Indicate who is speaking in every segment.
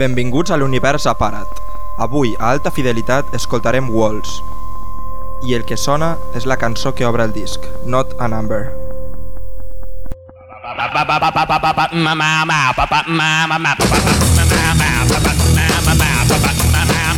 Speaker 1: Benvinguts a l'univers Aparat. Avui, a alta fidelitat, escoltarem Walls. I el que sona és la cançó que obre el disc, Not a Number.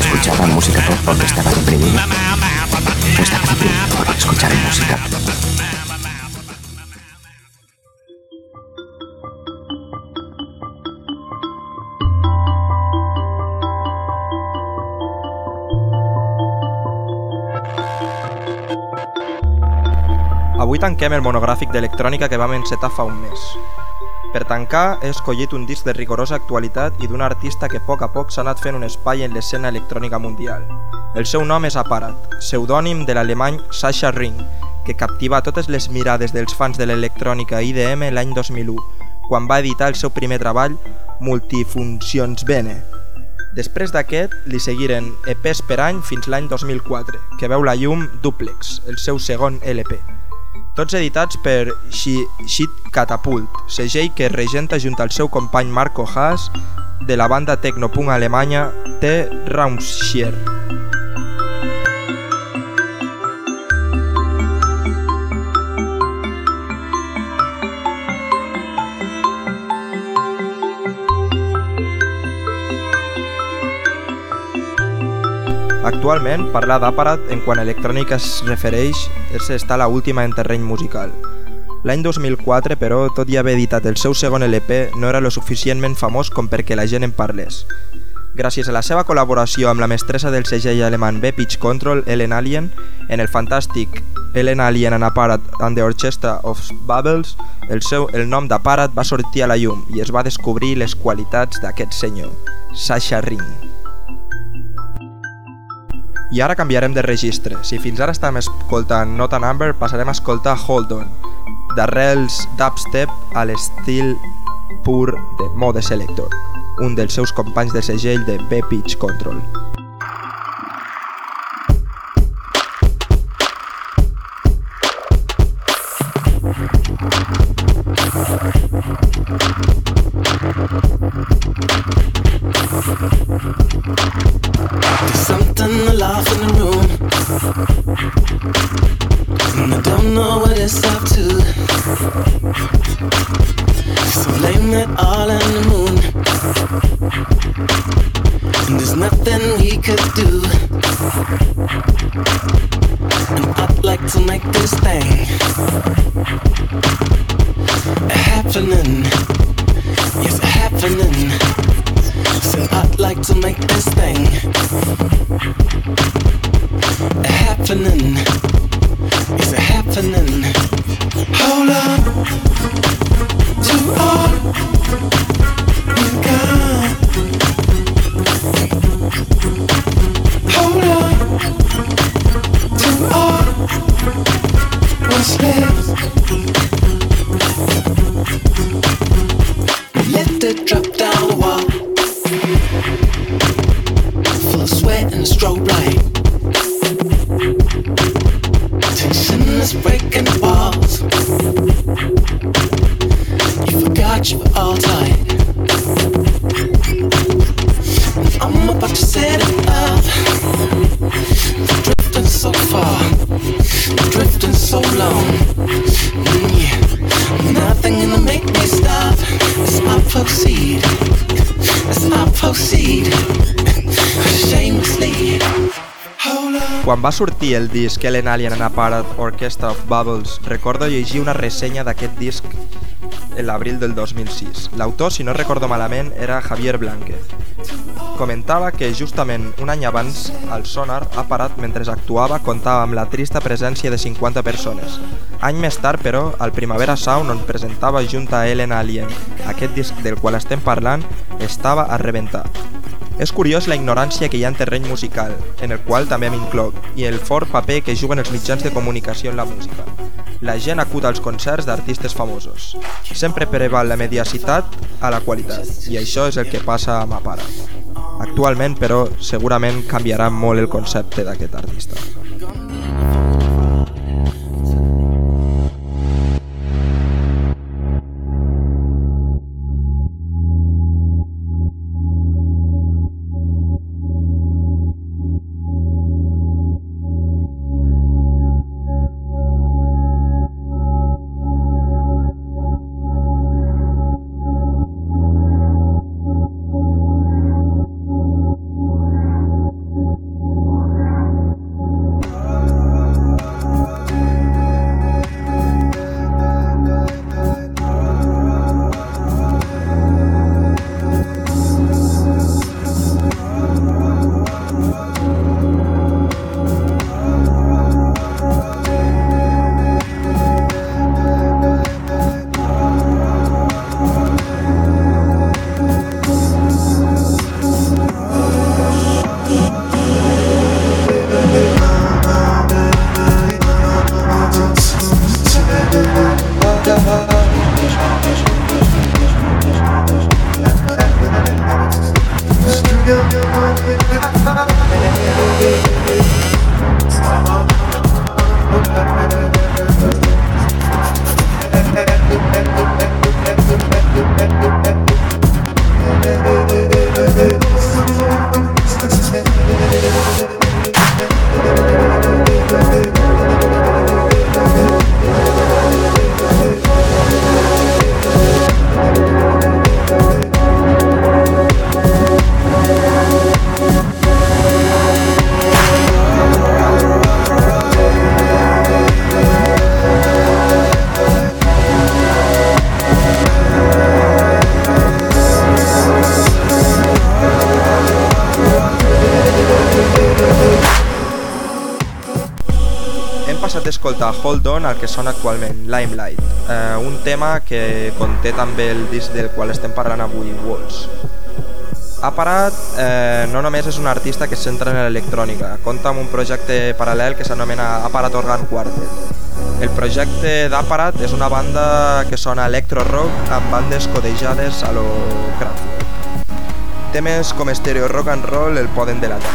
Speaker 2: Escuchaba música pop porque estaba deprimido. Estaba deprimido por escuchar música
Speaker 1: Avui tanquem el monogràfic d'electrònica que vam encetar fa un mes. Per tancar, he escollit un disc de rigorosa actualitat i d'un artista que a poc a poc s'ha anat fent un espai en l'escena electrònica mundial. El seu nom és Aparat, pseudònim de l'alemany Sasha Ring, que captiva totes les mirades dels fans de l'electrònica IDM l'any 2001, quan va editar el seu primer treball, Multifuncions Bene. Després d'aquest, li seguiren EPs per any fins l'any 2004, que veu la llum Duplex, el seu segon LP. Tots editats per Shit Catapult, segell que regenta junt al seu company Marco Haas de la banda tecnopunk alemanya T. Raumschier. Actualment, parlar d'Aparat en quant a electrònica es refereix és estar la última en terreny musical. L'any 2004, però, tot i haver editat el seu segon LP, no era lo suficientment famós com perquè la gent en parlés. Gràcies a la seva col·laboració amb la mestressa del segell alemany B-Pitch Control, Ellen Alien, en el fantàstic Ellen Alien and Apparat and the Orchestra of Bubbles, el, seu, el nom d'Apparat va sortir a la llum i es va descobrir les qualitats d'aquest senyor, Sasha Ring. I ara canviarem de registre. Si fins ara estàvem escoltant Not a Number, passarem a escoltar Hold On, d'arrels dubstep a l'estil pur de Mode Selector, un dels seus companys de segell de B-Pitch Control.
Speaker 3: Know what it's up to. So blame it all on the moon. And there's nothing we could do. And I'd like to make this thing happening. It's happening. So I'd like to make this thing strobe light. Tension is breaking the walls. You forgot you were all tight. I'm about to set it up. Drifting so far, drifting so long. Mm, yeah. Nothing gonna make me stop as I proceed. As I proceed.
Speaker 1: Quan va sortir el disc Ellen Alien and Apparat Orchestra of Bubbles, recordo llegir una ressenya d'aquest disc l'abril del 2006. L'autor, si no recordo malament, era Javier Blanquez. Comentava que justament un any abans el Sonar Apparat mentre actuava comptava amb la trista presència de 50 persones. Any més tard, però, al Primavera Sound on presentava junt a Ellen Alien aquest disc del qual estem parlant estava a rebentar. És curiós la ignorància que hi ha en terreny musical, en el qual també m'incloc, i el fort paper que juguen els mitjans de comunicació en la música. La gent acuda als concerts d'artistes famosos. Sempre preval la mediacitat a la qualitat, i això és el que passa amb Apara. Actualment, però, segurament canviarà molt el concepte d'aquest artista. Escoltar Hold On, el que sona actualment, Limelight, eh, un tema que conté també el disc del qual estem parlant avui, Walls. Aparat eh, no només és un artista que es centra en l'electrònica, compta amb un projecte paral·lel que s'anomena Aparat Organ Quartet. El projecte d'Aparat és una banda que sona electro-rock amb bandes codejades a lo Kraftwerk. Temes com Stereo Rock and Roll el poden delatar.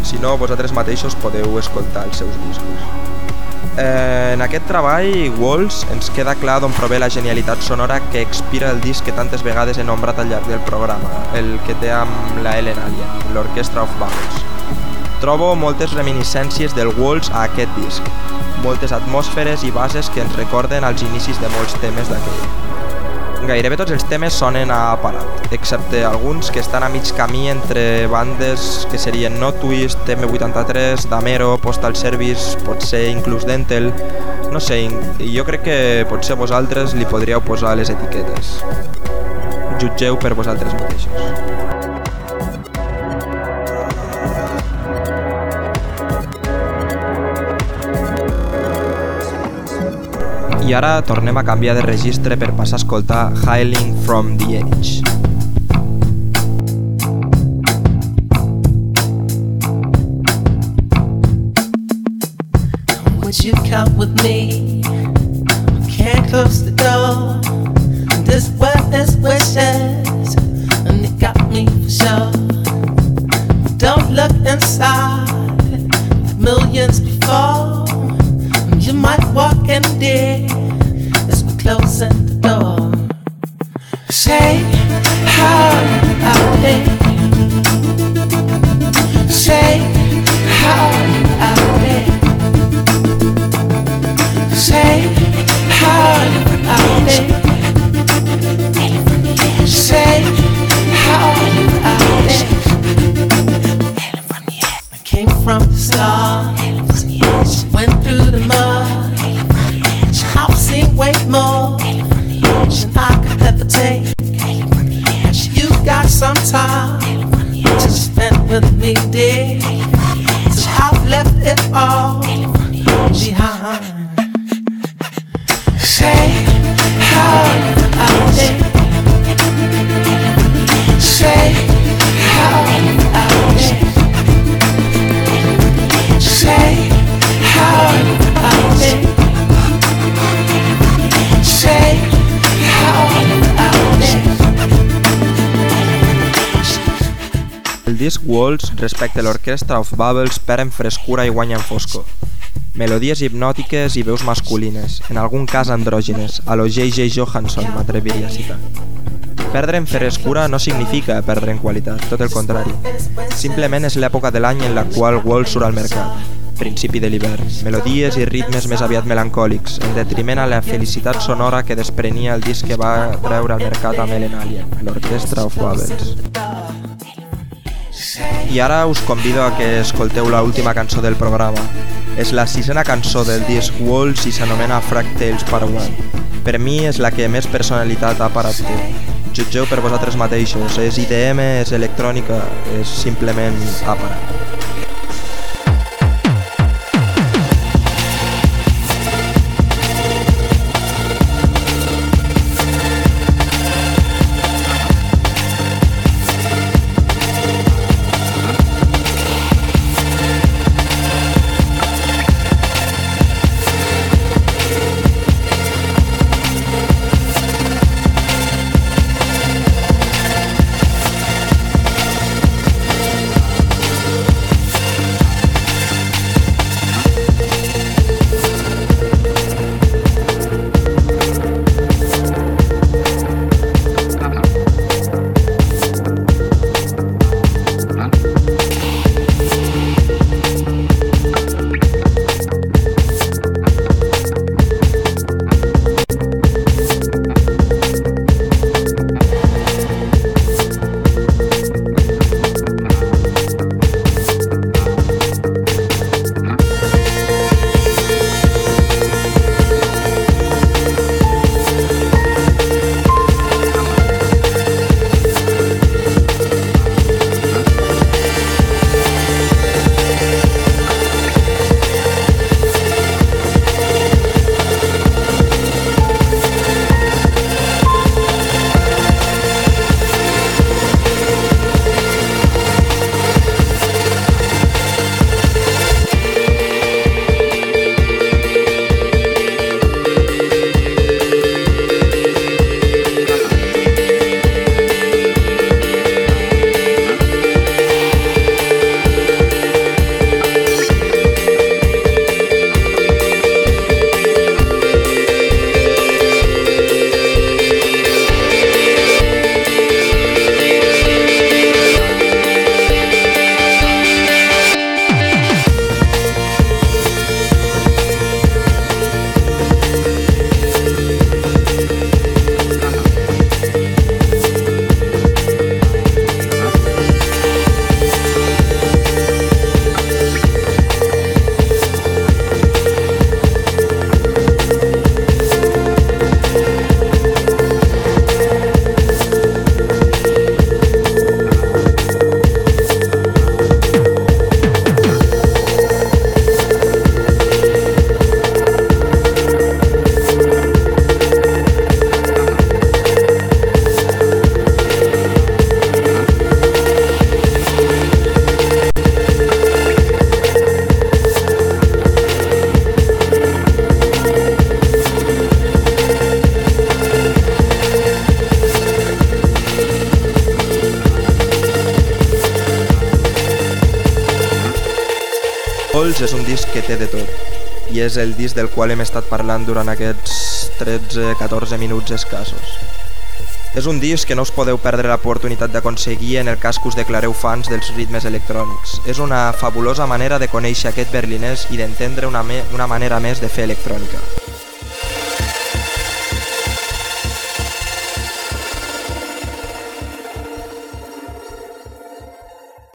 Speaker 1: Si no, vosaltres mateixos podeu escoltar els seus discos. Eh, en aquest treball, Walls, ens queda clar d'on prové la genialitat sonora que expira el disc que tantes vegades he nombrat al llarg del programa, el que té amb la Ellen Alien, l'Orchestra of Bubbles. Trobo moltes reminiscències del Walls a aquest disc, moltes atmosferes i bases que ens recorden als inicis de molts temes d'aquell. Gairebé tots els temes sonen a parat, excepte alguns que estan a mig camí entre bandes que serien No Twist, M83, Damero, Postal Service, potser inclús Dentel... No sé, jo crec que potser vosaltres li podríeu posar les etiquetes. Jutgeu per vosaltres mateixos. I ara tornem a canviar de registre per passar a escoltar Hailing from the Edge.
Speaker 4: Would you come with me? Can't close the door. This world is wishes, and it got me for sure. Don't look inside, millions before. You might walk in there as we're closing the door. Say how out there. Me, dear. So I've left it all behind.
Speaker 1: El disc Walls, respecte a l'orquestra of Bubbles, perd en frescura i guanya en foscor. Melodies hipnòtiques i veus masculines, en algun cas andrògines, a lo J.J. Johansson m'atreviria a citar. Perdre en frescura no significa perdre en qualitat, tot el contrari. Simplement és l'època de l'any en la qual Walls surt al mercat, principi de l'hivern, melodies i ritmes més aviat melancòlics, en detriment a la felicitat sonora que desprenia el disc que va treure al mercat amb Ellen Alien, l'Orchestra of Bubbles. I ara us convido a que escolteu la última cançó del programa. És la sisena cançó del disc Walls i s'anomena Fractales Part 1. Per mi és la que més personalitat ha parat té. Jutgeu per vosaltres mateixos, és IDM, és electrònica, és simplement aparat. Té de tot i és el disc del qual hem estat parlant durant aquests 13-14 minuts escassos. És un disc que no us podeu perdre l'oportunitat d'aconseguir en el cas que us declareu fans dels ritmes electrònics. És una fabulosa manera de conèixer aquest berlinès i d'entendre una, una manera més de fer electrònica.